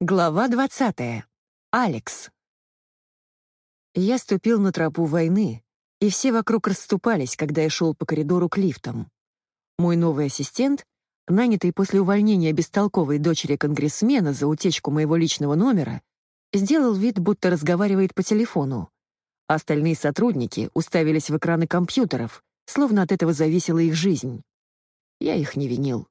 Глава 20. Алекс. Я ступил на тропу войны, и все вокруг расступались, когда я шел по коридору к лифтам. Мой новый ассистент, нанятый после увольнения бестолковой дочери конгрессмена за утечку моего личного номера, сделал вид, будто разговаривает по телефону. Остальные сотрудники уставились в экраны компьютеров, словно от этого зависела их жизнь. Я их не винил.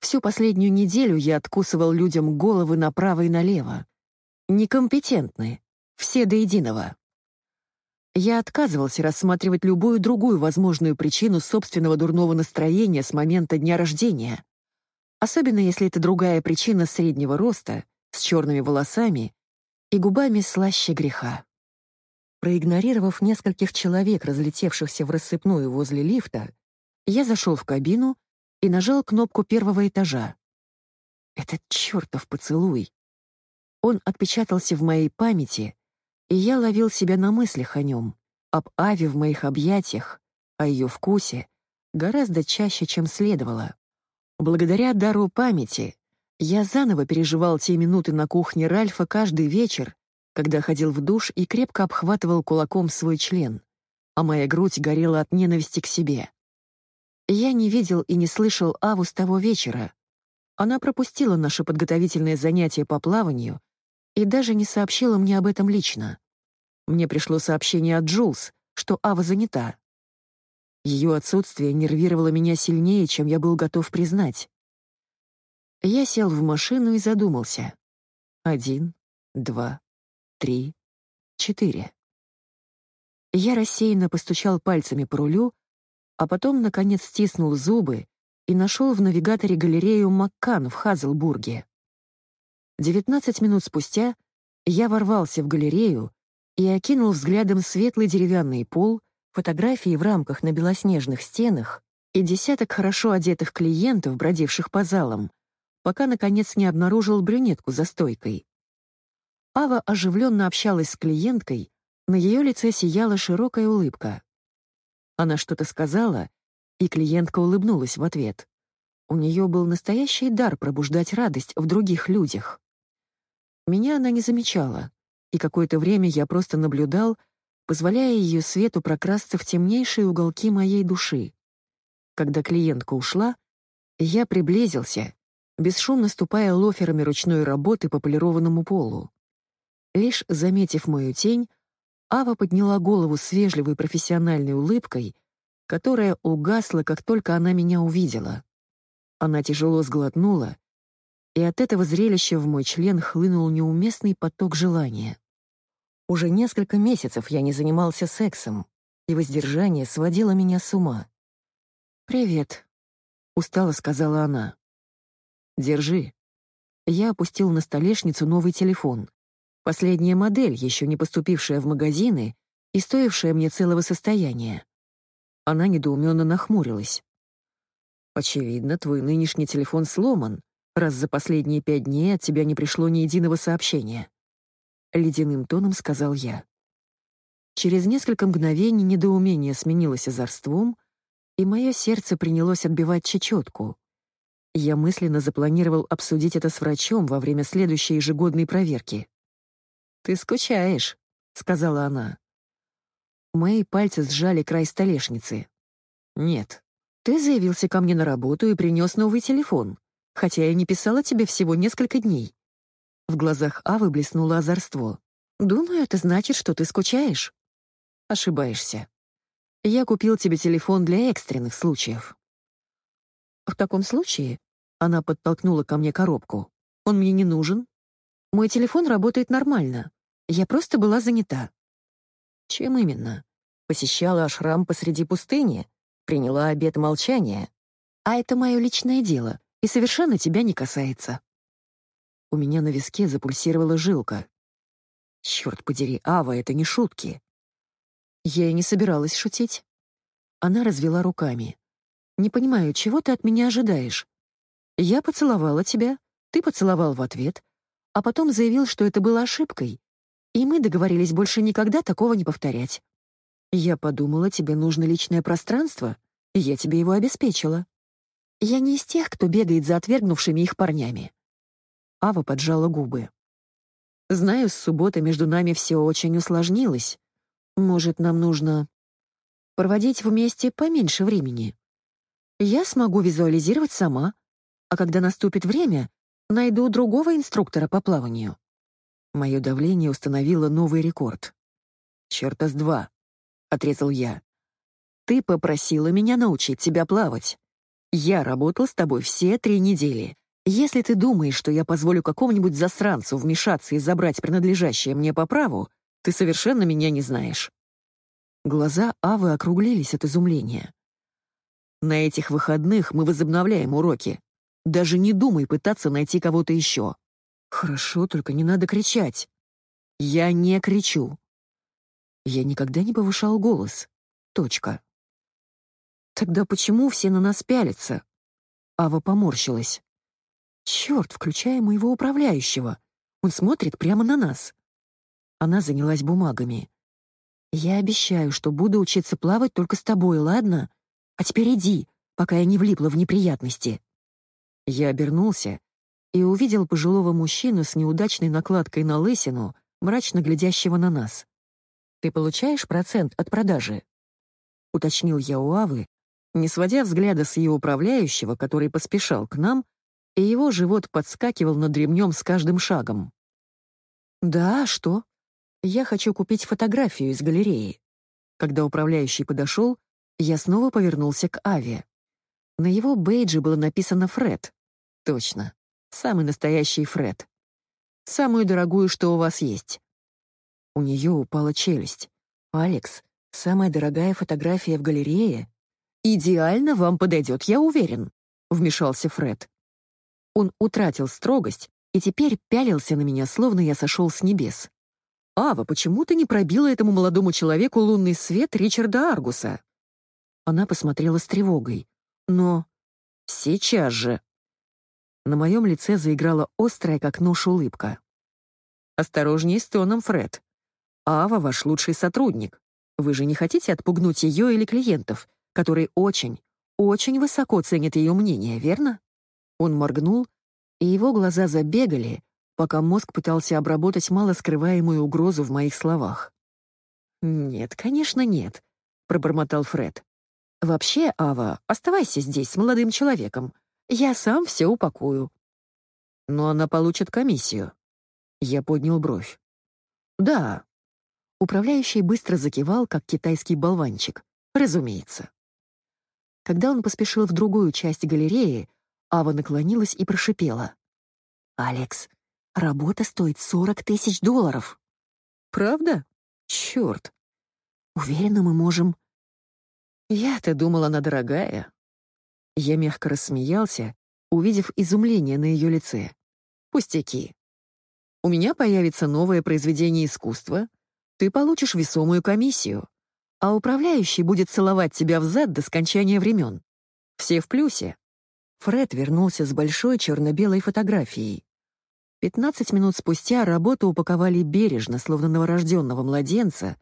Всю последнюю неделю я откусывал людям головы направо и налево. Некомпетентны. Все до единого. Я отказывался рассматривать любую другую возможную причину собственного дурного настроения с момента дня рождения. Особенно если это другая причина среднего роста, с черными волосами и губами слаще греха. Проигнорировав нескольких человек, разлетевшихся в рассыпную возле лифта, я зашел в кабину и нажал кнопку первого этажа. Этот чертов поцелуй. Он отпечатался в моей памяти, и я ловил себя на мыслях о нем, об Аве в моих объятиях, о ее вкусе, гораздо чаще, чем следовало. Благодаря дару памяти я заново переживал те минуты на кухне Ральфа каждый вечер, когда ходил в душ и крепко обхватывал кулаком свой член, а моя грудь горела от ненависти к себе. Я не видел и не слышал Аву с того вечера. Она пропустила наше подготовительное занятие по плаванию и даже не сообщила мне об этом лично. Мне пришло сообщение от Джулс, что Ава занята. Ее отсутствие нервировало меня сильнее, чем я был готов признать. Я сел в машину и задумался. Один, два, три, четыре. Я рассеянно постучал пальцами по рулю, а потом, наконец, стиснул зубы и нашел в навигаторе галерею Маккан в Хазлбурге. Девятнадцать минут спустя я ворвался в галерею и окинул взглядом светлый деревянный пол, фотографии в рамках на белоснежных стенах и десяток хорошо одетых клиентов, бродивших по залам, пока, наконец, не обнаружил брюнетку за стойкой. Ава оживленно общалась с клиенткой, на ее лице сияла широкая улыбка. Она что-то сказала, и клиентка улыбнулась в ответ. У нее был настоящий дар пробуждать радость в других людях. Меня она не замечала, и какое-то время я просто наблюдал, позволяя ее свету прокрасться в темнейшие уголки моей души. Когда клиентка ушла, я приблизился, бесшумно ступая лоферами ручной работы по полированному полу. Лишь заметив мою тень, Ава подняла голову с вежливой профессиональной улыбкой, которая угасла, как только она меня увидела. Она тяжело сглотнула, и от этого зрелища в мой член хлынул неуместный поток желания. Уже несколько месяцев я не занимался сексом, и воздержание сводило меня с ума. «Привет», — устало сказала она. «Держи». Я опустил на столешницу новый телефон. Последняя модель, еще не поступившая в магазины и стоившая мне целого состояния. Она недоуменно нахмурилась. «Очевидно, твой нынешний телефон сломан, раз за последние пять дней от тебя не пришло ни единого сообщения». Ледяным тоном сказал я. Через несколько мгновений недоумение сменилось озорством, и мое сердце принялось отбивать чечетку. Я мысленно запланировал обсудить это с врачом во время следующей ежегодной проверки. «Ты скучаешь», — сказала она. Мои пальцы сжали край столешницы. «Нет, ты заявился ко мне на работу и принес новый телефон, хотя я не писала тебе всего несколько дней». В глазах Авы блеснуло озорство. «Думаю, это значит, что ты скучаешь». «Ошибаешься. Я купил тебе телефон для экстренных случаев». «В таком случае...» — она подтолкнула ко мне коробку. «Он мне не нужен, мой телефон работает нормально. Я просто была занята. Чем именно? Посещала ашрам посреди пустыни? Приняла обет молчания? А это мое личное дело и совершенно тебя не касается. У меня на виске запульсировала жилка. Черт подери, Ава, это не шутки. Я и не собиралась шутить. Она развела руками. «Не понимаю, чего ты от меня ожидаешь? Я поцеловала тебя, ты поцеловал в ответ, а потом заявил, что это было ошибкой, и мы договорились больше никогда такого не повторять. Я подумала, тебе нужно личное пространство, и я тебе его обеспечила. Я не из тех, кто бегает за отвергнувшими их парнями. Ава поджала губы. «Знаю, с субботы между нами все очень усложнилось. Может, нам нужно проводить вместе поменьше времени? Я смогу визуализировать сама, а когда наступит время, найду другого инструктора по плаванию». Мое давление установило новый рекорд. «Черта с два», — отрезал я. «Ты попросила меня научить тебя плавать. Я работал с тобой все три недели. Если ты думаешь, что я позволю какому-нибудь засранцу вмешаться и забрать принадлежащее мне по праву, ты совершенно меня не знаешь». Глаза Авы округлились от изумления. «На этих выходных мы возобновляем уроки. Даже не думай пытаться найти кого-то еще». «Хорошо, только не надо кричать». «Я не кричу». Я никогда не повышал голос. Точка. Тогда почему все на нас пялятся? Ава поморщилась. Черт, включая моего управляющего. Он смотрит прямо на нас. Она занялась бумагами. Я обещаю, что буду учиться плавать только с тобой, ладно? А теперь иди, пока я не влипла в неприятности. Я обернулся и увидел пожилого мужчину с неудачной накладкой на лысину, мрачно глядящего на нас. «Ты получаешь процент от продажи?» — уточнил я у Авы, не сводя взгляда с ее управляющего, который поспешал к нам, и его живот подскакивал над ремнем с каждым шагом. «Да, что? Я хочу купить фотографию из галереи». Когда управляющий подошел, я снова повернулся к Аве. На его бейдже было написано «Фред». Точно, самый настоящий Фред. Самую дорогую, что у вас есть. У нее упала челюсть. «Алекс, самая дорогая фотография в галерее?» «Идеально вам подойдет, я уверен», — вмешался Фред. Он утратил строгость и теперь пялился на меня, словно я сошел с небес. «Ава, почему ты не пробила этому молодому человеку лунный свет Ричарда Аргуса?» Она посмотрела с тревогой. «Но...» «Сейчас же!» На моем лице заиграла острая, как нож, улыбка. «Осторожнее с тоном, Фред. Ава — ваш лучший сотрудник. Вы же не хотите отпугнуть ее или клиентов, которые очень, очень высоко ценят ее мнение, верно?» Он моргнул, и его глаза забегали, пока мозг пытался обработать мало скрываемую угрозу в моих словах. «Нет, конечно, нет», — пробормотал Фред. «Вообще, Ава, оставайся здесь с молодым человеком. Я сам все упакую». «Но она получит комиссию». Я поднял бровь. «Да». Управляющий быстро закивал, как китайский болванчик. «Разумеется». Когда он поспешил в другую часть галереи, Ава наклонилась и прошипела. «Алекс, работа стоит 40 тысяч долларов». «Правда? Черт. Уверена, мы можем...» «Я-то думала, она дорогая». Я мягко рассмеялся, увидев изумление на ее лице. «Пустяки. У меня появится новое произведение искусства, ты получишь весомую комиссию, а управляющий будет целовать тебя в зад до скончания времен. Все в плюсе. Фред вернулся с большой черно-белой фотографией. Пятнадцать минут спустя работу упаковали бережно, словно новорожденного младенца,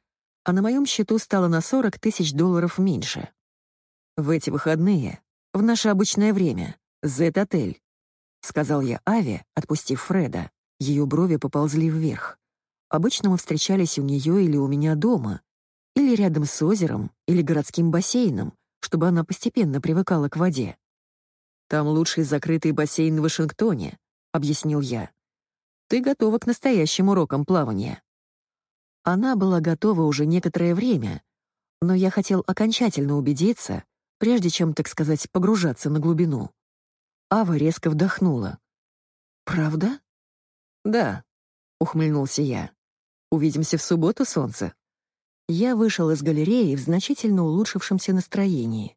а на моем счету стало на 40 тысяч долларов меньше. В эти выходные, в наше обычное время, Z-отель, сказал я Аве, отпустив Фреда. Ее брови поползли вверх. Обычно мы встречались у нее или у меня дома, или рядом с озером, или городским бассейном, чтобы она постепенно привыкала к воде. «Там лучший закрытый бассейн в Вашингтоне», — объяснил я. «Ты готова к настоящим урокам плавания». Она была готова уже некоторое время, но я хотел окончательно убедиться, прежде чем, так сказать, погружаться на глубину. Ава резко вдохнула. «Правда?» «Да», — ухмыльнулся я. «Увидимся в субботу, солнце». Я вышел из галереи в значительно улучшившемся настроении.